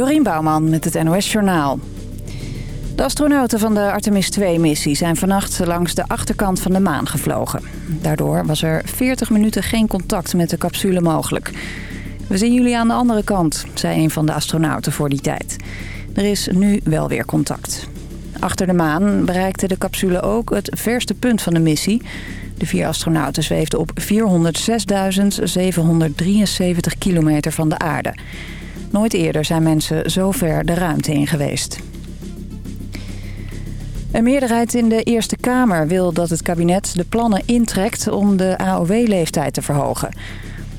Dorien Bouwman met het NOS Journaal. De astronauten van de Artemis 2-missie zijn vannacht langs de achterkant van de maan gevlogen. Daardoor was er 40 minuten geen contact met de capsule mogelijk. We zien jullie aan de andere kant, zei een van de astronauten voor die tijd. Er is nu wel weer contact. Achter de maan bereikte de capsule ook het verste punt van de missie. De vier astronauten zweefden op 406.773 kilometer van de aarde. Nooit eerder zijn mensen zo ver de ruimte in geweest. Een meerderheid in de Eerste Kamer wil dat het kabinet de plannen intrekt om de AOW-leeftijd te verhogen.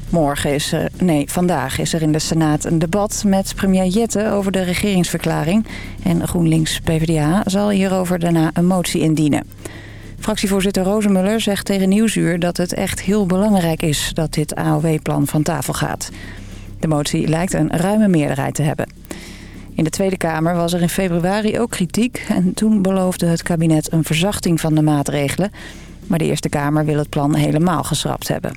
Morgen is er, nee, vandaag is er in de Senaat een debat met premier Jette over de regeringsverklaring. En GroenLinks-PVDA zal hierover daarna een motie indienen. Fractievoorzitter Rozemuller zegt tegen Nieuwsuur dat het echt heel belangrijk is dat dit AOW-plan van tafel gaat. De motie lijkt een ruime meerderheid te hebben. In de Tweede Kamer was er in februari ook kritiek... en toen beloofde het kabinet een verzachting van de maatregelen. Maar de Eerste Kamer wil het plan helemaal geschrapt hebben.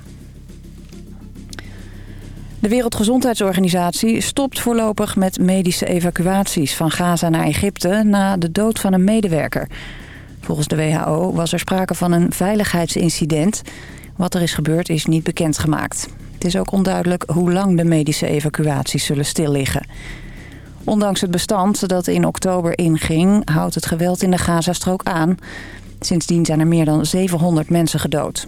De Wereldgezondheidsorganisatie stopt voorlopig met medische evacuaties van Gaza naar Egypte... na de dood van een medewerker. Volgens de WHO was er sprake van een veiligheidsincident. Wat er is gebeurd is niet bekendgemaakt. Het is ook onduidelijk hoe lang de medische evacuaties zullen stilliggen. Ondanks het bestand dat in oktober inging, houdt het geweld in de Gazastrook aan. Sindsdien zijn er meer dan 700 mensen gedood.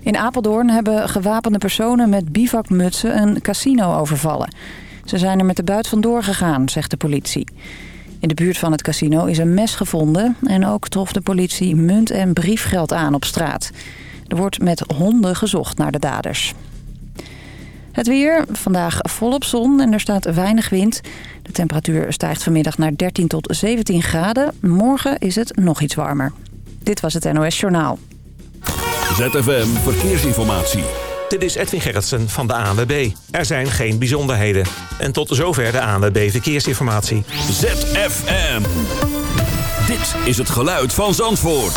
In Apeldoorn hebben gewapende personen met bivakmutsen een casino overvallen. Ze zijn er met de buit vandoor gegaan, zegt de politie. In de buurt van het casino is een mes gevonden en ook trof de politie munt en briefgeld aan op straat. Er wordt met honden gezocht naar de daders. Het weer, vandaag volop zon en er staat weinig wind. De temperatuur stijgt vanmiddag naar 13 tot 17 graden. Morgen is het nog iets warmer. Dit was het NOS Journaal. ZFM Verkeersinformatie. Dit is Edwin Gerritsen van de ANWB. Er zijn geen bijzonderheden. En tot zover de ANWB Verkeersinformatie. ZFM. Dit is het geluid van Zandvoort.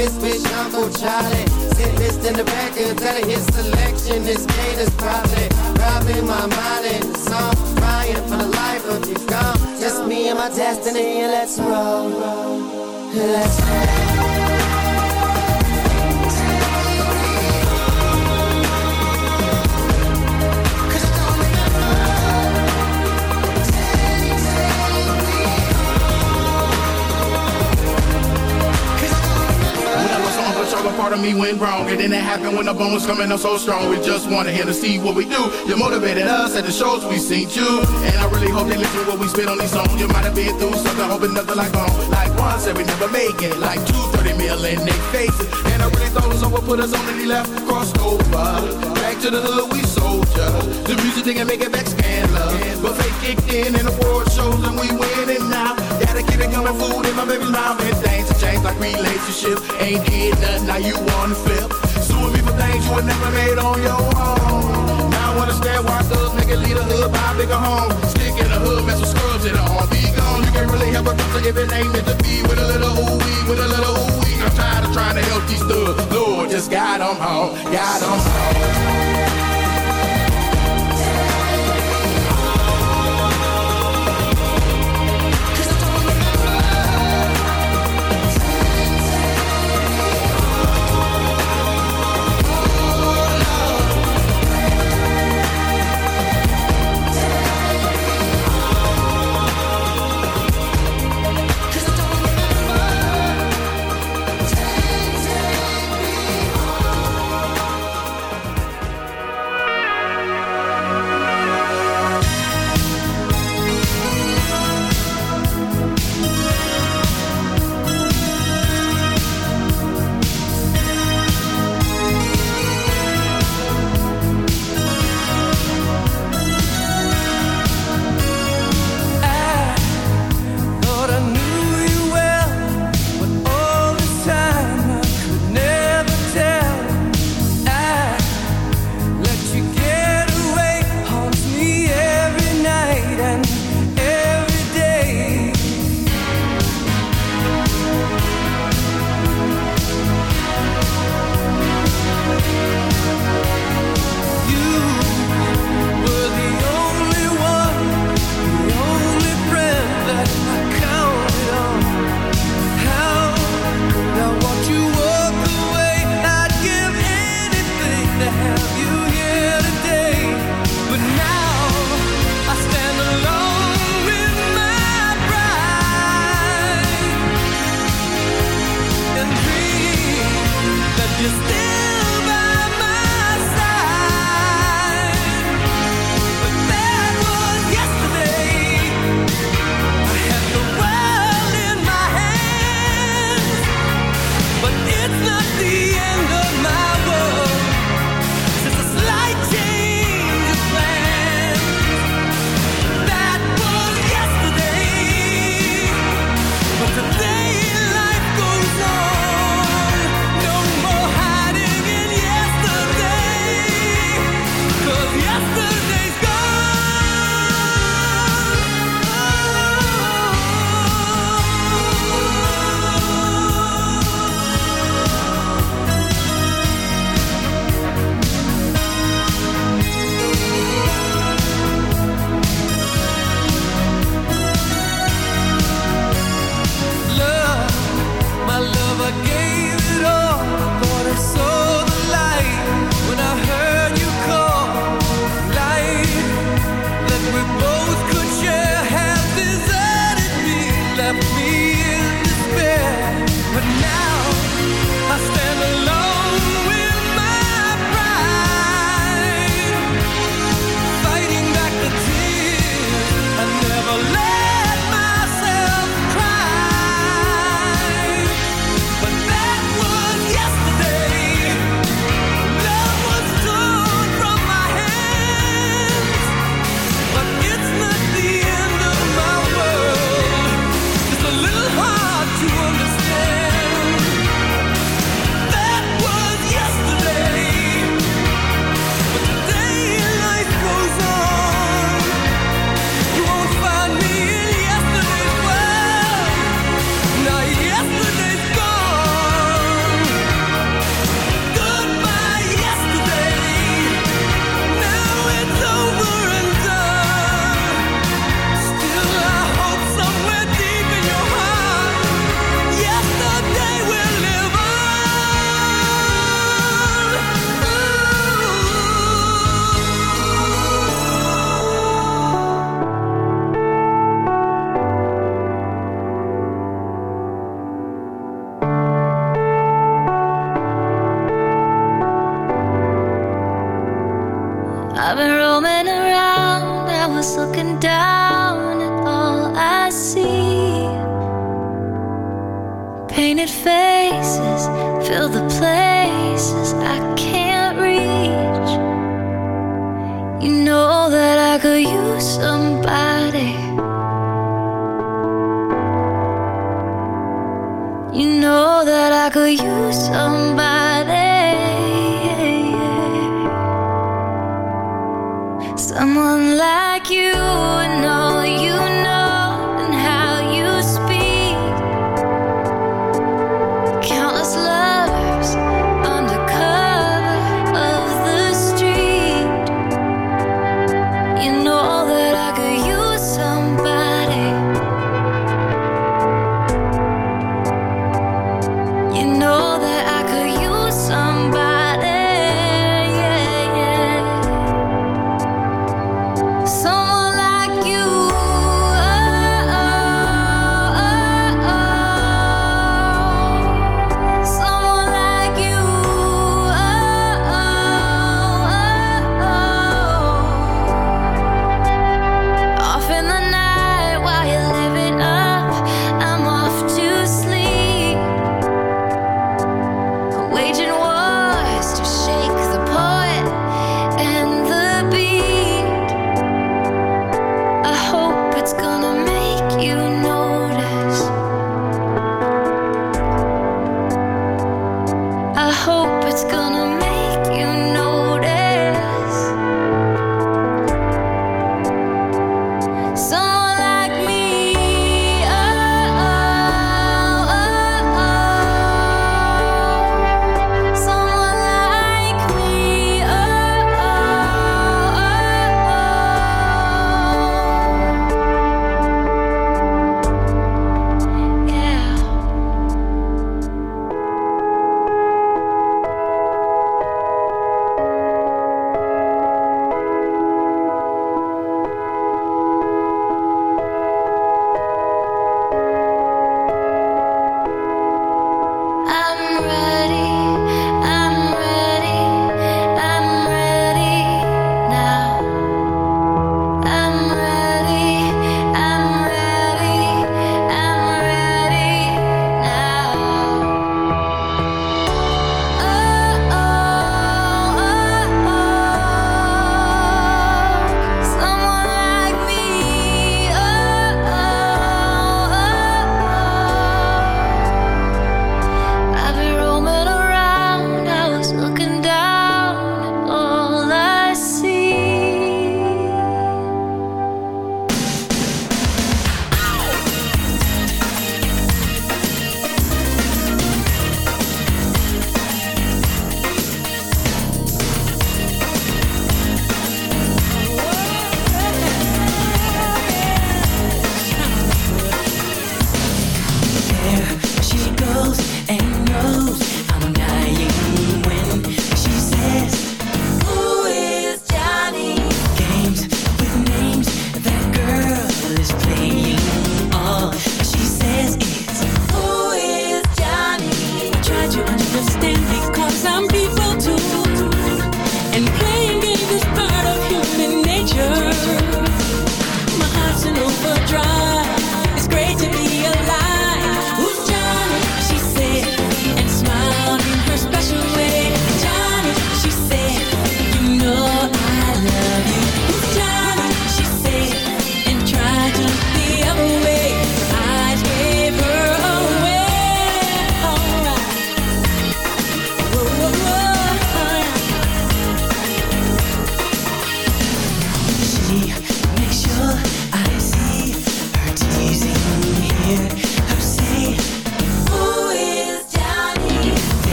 Miss wish Uncle Charlie. Sit list in the back and tell his selection. This gate is probably, probably my mind in the song. Crying for the life of you gone. Just me and my destiny, and let's roll. Let's roll. A part of me went wrong. And then it happened when the bone was coming up so strong. We just wanted him to see what we do. You motivated us at the shows we seen you. And I really hope they listen to what we spit on these songs. You might have been through something, hoping nothing like home. Like one said we never make it. Like two, 30 mil in their faces. And I really thought it was over, put us on and he left. Crossed over. Back to the hood, we soldier. The music didn't make it back But fake kicked in and the world shows and we winning now. Gotta keep it coming, food in my baby's mouth. And things have changed like relationships. Ain't did nothing now you wanna flip. Suing me for things you would never made on your own. Now I understand why thugs make it lead a hood, buy a bigger home. Stick in the hood, mess with scrubs in the arm. Be gone, you can't really help a doctor if it ain't meant to be. With a little ooh wee, with a little ooh wee. I'm tired of trying to help these thugs. Lord, just guide them home, guide them home.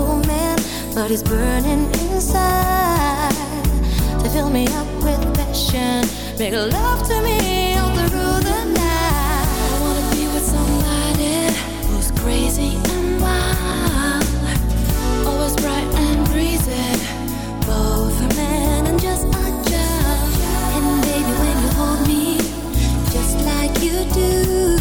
old man, but he's burning inside. to fill me up with passion, make love to me all through the night. I wanna be with somebody who's crazy and wild, always bright and breezy, both a man and just a child. And baby, when you hold me, just like you do.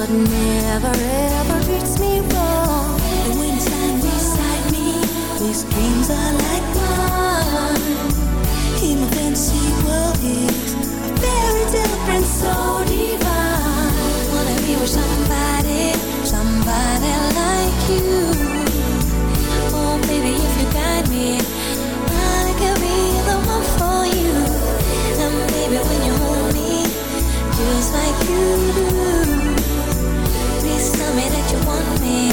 but never ever treats me wrong. And when it's lying beside me, these dreams are like mine. In my fantasy world it's a very different, so divine. Wanna be with somebody, somebody like you. Oh, baby, if you guide me, I could be the one for you. And baby, when you hold me, just like you do me that you want me.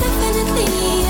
Definitely.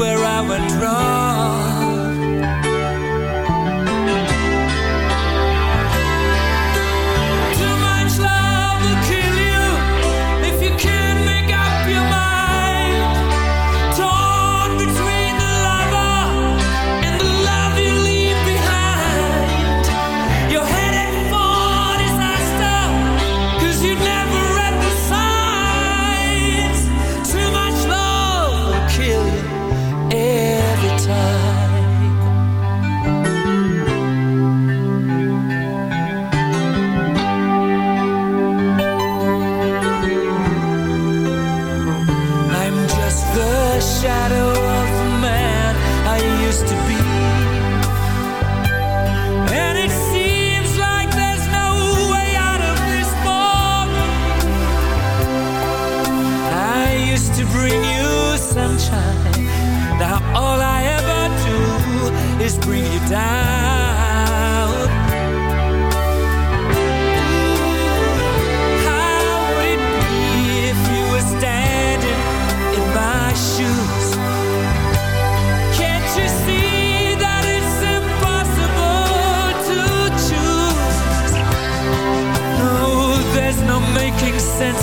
where I went wrong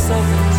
seconds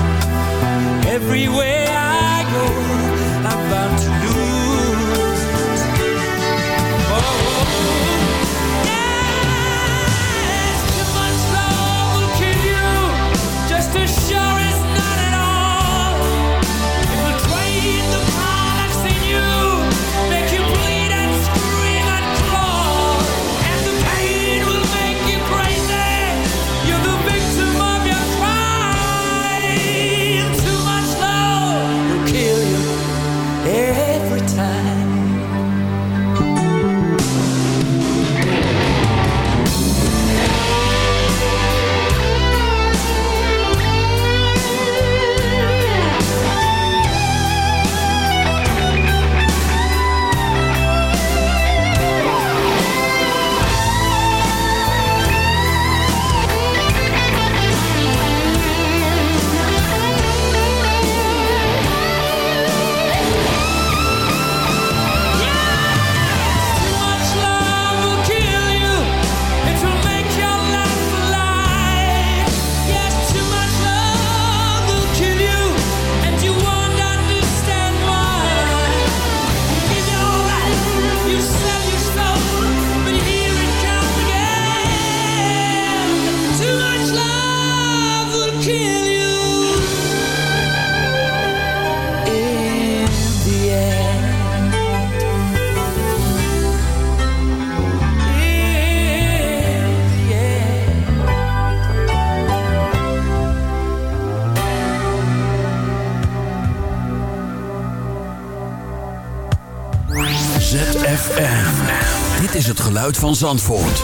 ZFM. Dit is het geluid van Zandvoort.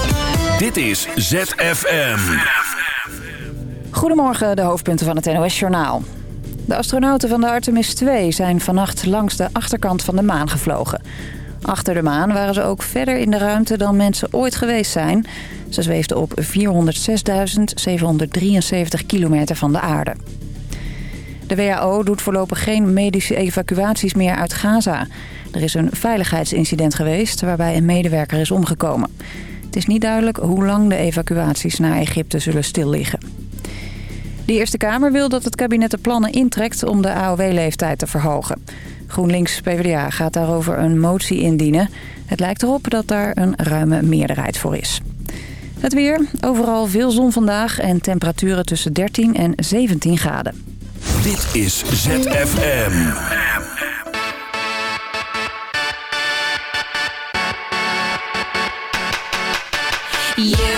Dit is ZFM. Goedemorgen, de hoofdpunten van het NOS-journaal. De astronauten van de Artemis 2 zijn vannacht langs de achterkant van de maan gevlogen. Achter de maan waren ze ook verder in de ruimte dan mensen ooit geweest zijn. Ze zweefden op 406.773 kilometer van de aarde. De WHO doet voorlopig geen medische evacuaties meer uit Gaza. Er is een veiligheidsincident geweest waarbij een medewerker is omgekomen. Het is niet duidelijk hoe lang de evacuaties naar Egypte zullen stilliggen. De Eerste Kamer wil dat het kabinet de plannen intrekt om de AOW-leeftijd te verhogen. GroenLinks-PVDA gaat daarover een motie indienen. Het lijkt erop dat daar een ruime meerderheid voor is. Het weer, overal veel zon vandaag en temperaturen tussen 13 en 17 graden. Dit is ZFM. You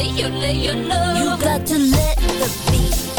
you let your love. You got to let the beat.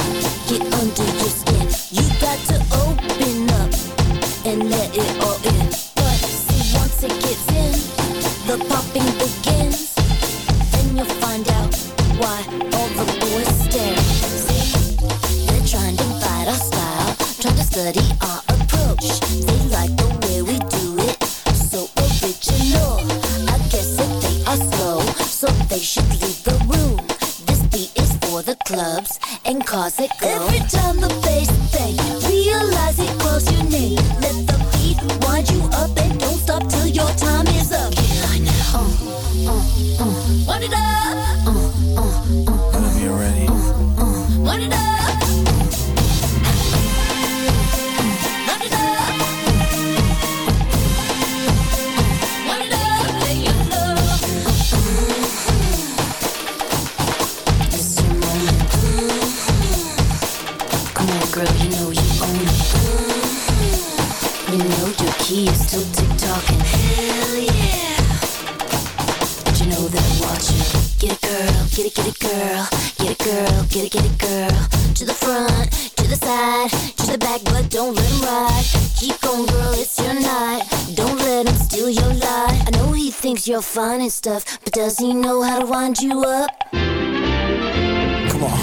and stuff, but does he know how to wind you up? Come on.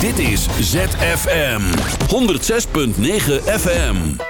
Dit is ZFM 106.9 FM.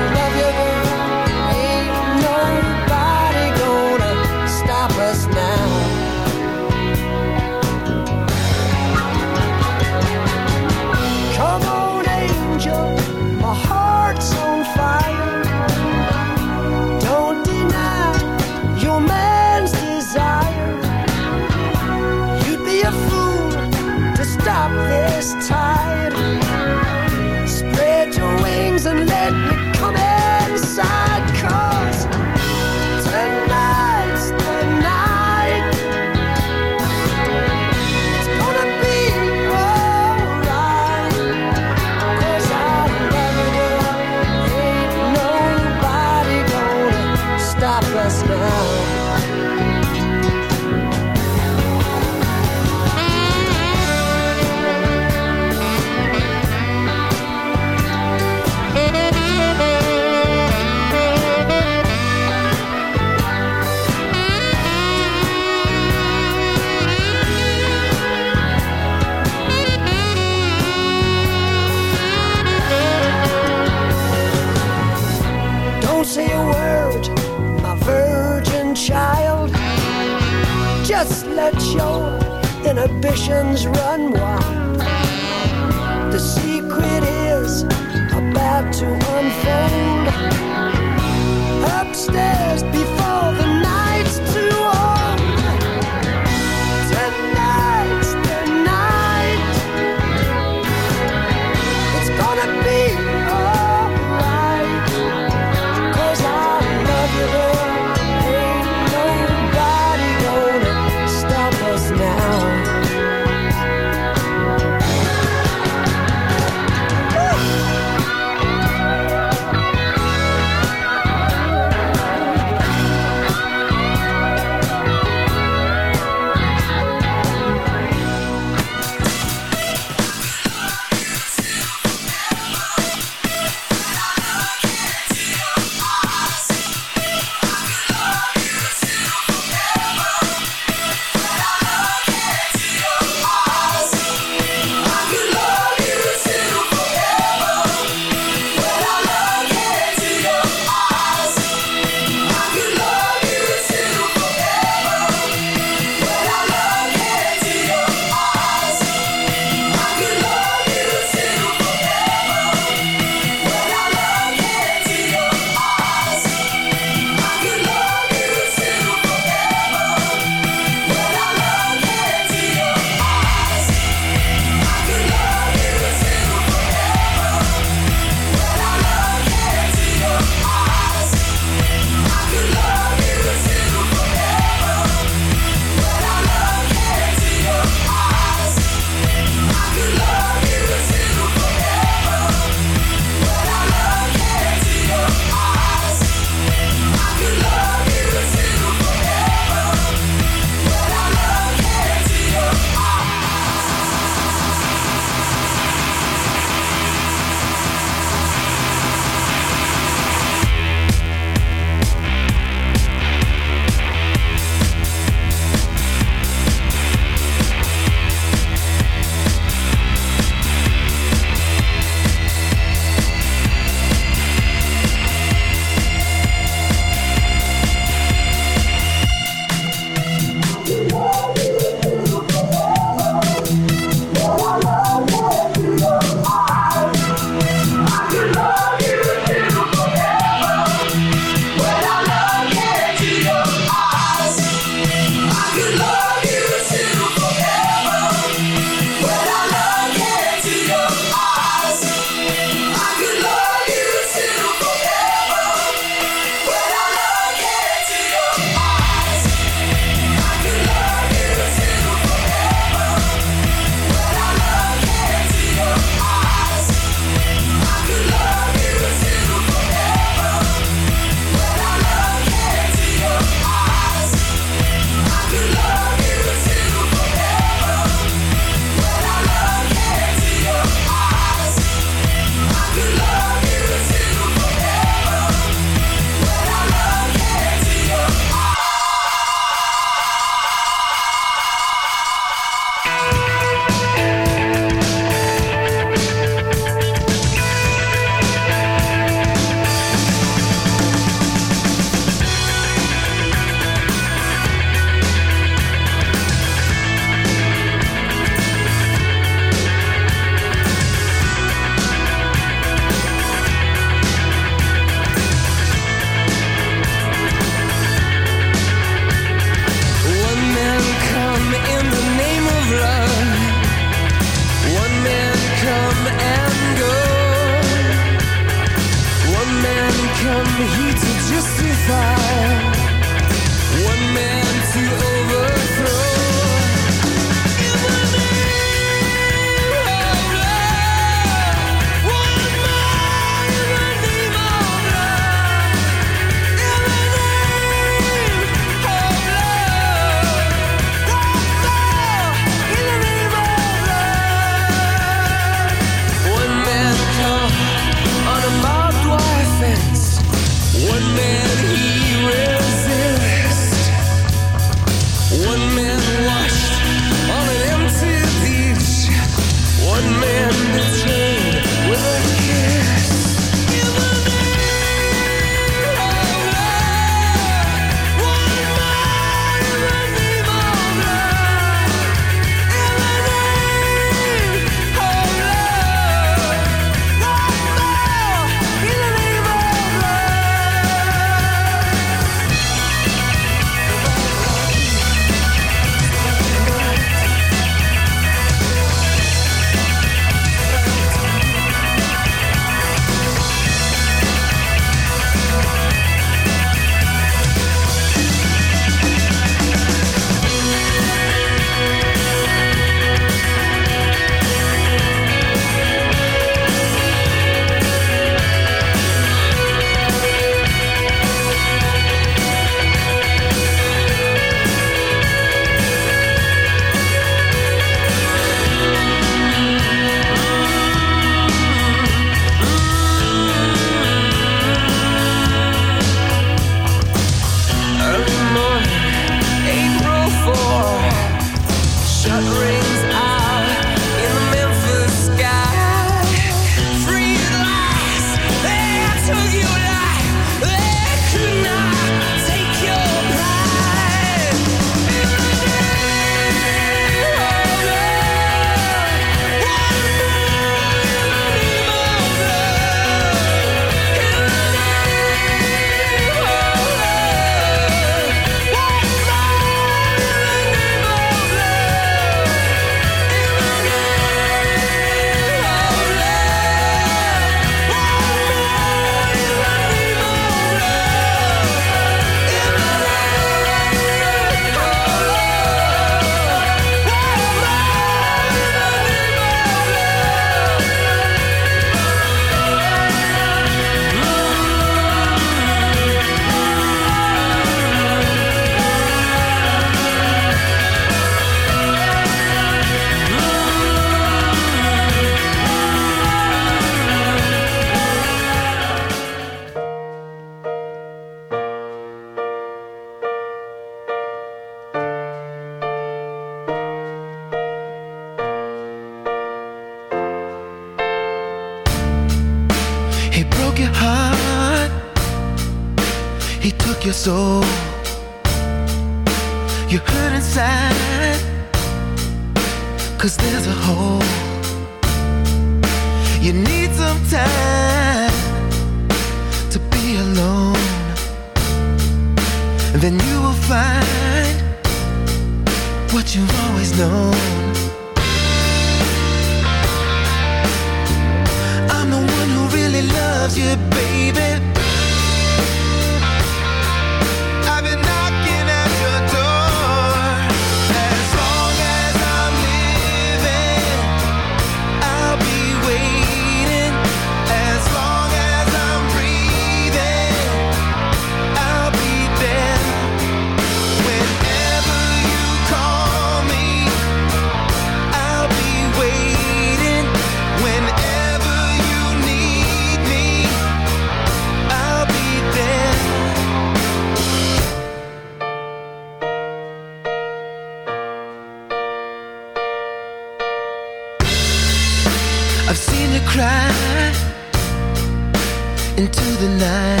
night.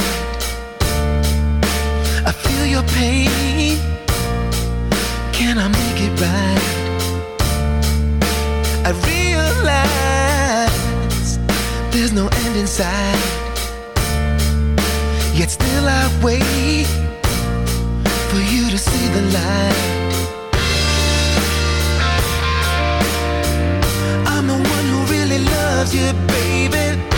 I feel your pain. Can I make it right? I realize there's no end inside. Yet still I wait for you to see the light. I'm the one who really loves you, baby.